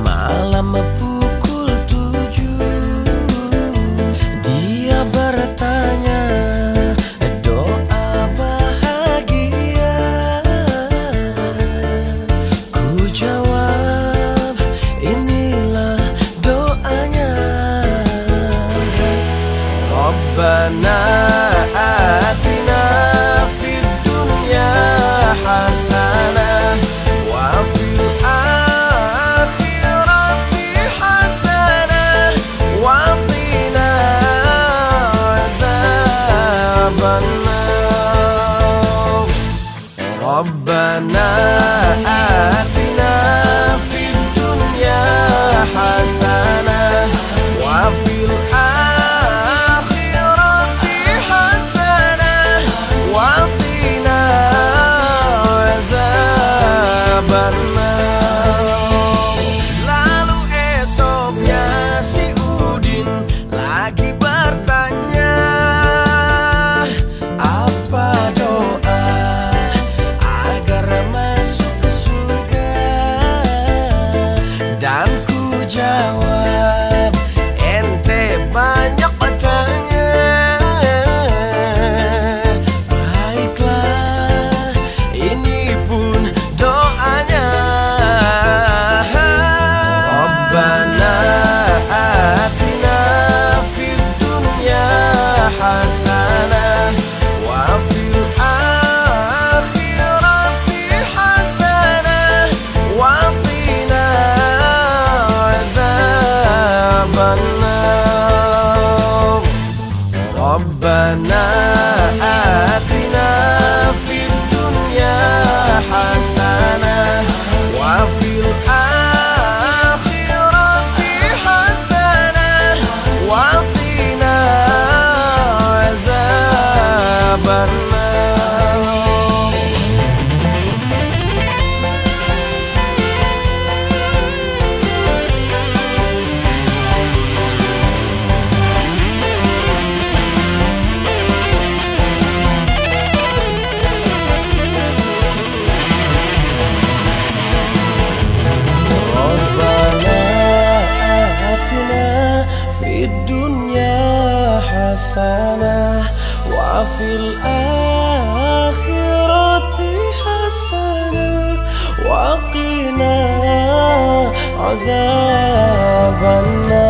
Malam pukul tujuh. Dia bertanya Doa bahagia. Ku jawab Inilah doanya. Rabbana banana. akan في الدنيا حسنة وفي الآخرة حسنة وقنا عذاب النار.